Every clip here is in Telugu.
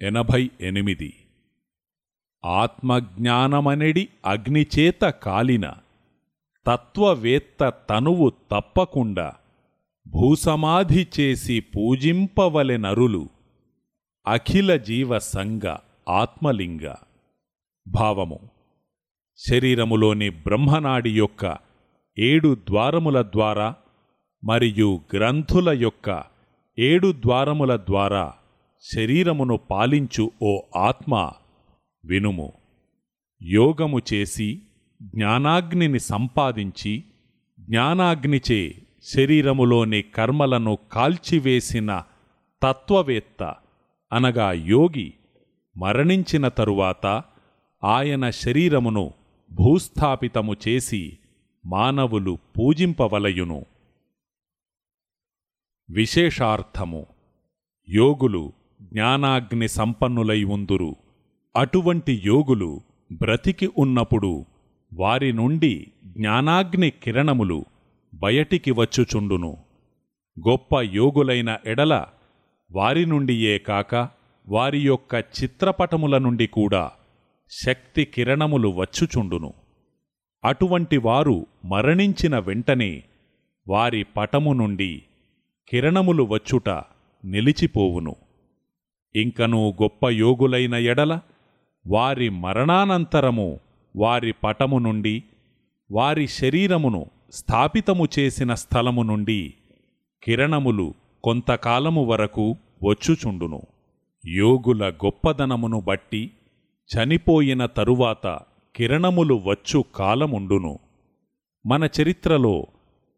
ఎనభై ఎనిమిది. ఆత్మజ్ఞానమనెడి అగ్నిచేత కాలిన తత్వవేత్త తనువు తప్పకుండా భూసమాధి చేసి పూజింపవలెనరులు అఖిల జీవ సంగ ఆత్మలింగ. భావము శరీరములోని బ్రహ్మనాడి యొక్క ఏడు ద్వారముల ద్వారా మరియు గ్రంథుల యొక్క ఏడు ద్వారముల ద్వారా శరీరమును పాలించు ఓ ఆత్మ వినుము. యోగము చేసి జ్ఞానాగ్నిని సంపాదించి జ్ఞానాగ్నిచే శరీరములోని కర్మలను కాల్చివేసిన తత్వవేత్త అనగా యోగి మరణించిన తరువాత ఆయన శరీరమును భూస్థాపితము చేసి మానవులు పూజింపవలయును. విశేషార్థము యోగులు జ్ఞానాగ్ని సంపన్నులై ఉందురు. అటువంటి యోగులు బ్రతికి ఉన్నప్పుడు వారి నుండి జ్ఞానాగ్ని కిరణములు బయటికి వచ్చుచుండును. గొప్ప యోగులైన ఎడల వారి నుండియే కాక వారి యొక్క చిత్రపటముల నుండి కూడా శక్తి కిరణములు వచ్చుచుండును. అటువంటి వారు మరణించిన వెంటనే వారి పటము నుండి కిరణములు వచ్చుట నిలిచిపోవును. ఇంకనూ గొప్ప యోగులైన ఎడల వారి మరణానంతరము వారి పటము నుండి వారి శరీరమును స్థాపితము చేసిన స్థలము నుండి కిరణములు కొంతకాలము వరకు వచ్చుచుండును. యోగుల గొప్పదనమును బట్టి చనిపోయిన తరువాత కిరణములు వచ్చు కాలముండును. మన చరిత్రలో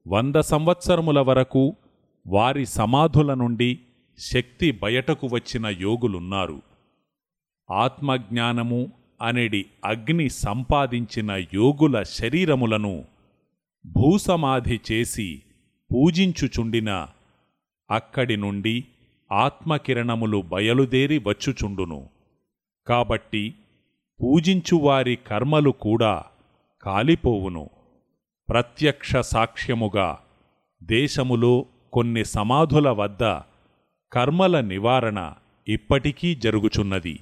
వంద సంవత్సరముల వరకు వారి సమాధుల నుండి శక్తి బయటకు వచ్చిన యోగులున్నారు. ఆత్మజ్ఞానము అనేడి అగ్ని సంపాదించిన యోగుల శరీరములను భూసమాధి చేసి పూజించుచుండిన అక్కడి నుండి ఆత్మకిరణములు బయలుదేరి వచ్చుచుండును. కాబట్టి పూజించువారి కర్మలు కూడా కాలిపోవును. ప్రత్యక్ష సాక్ష్యముగా దేశములో కొన్ని సమాధుల వద్ద కర్మల నివారణ ఇప్పటికీ జరుగుచున్నది.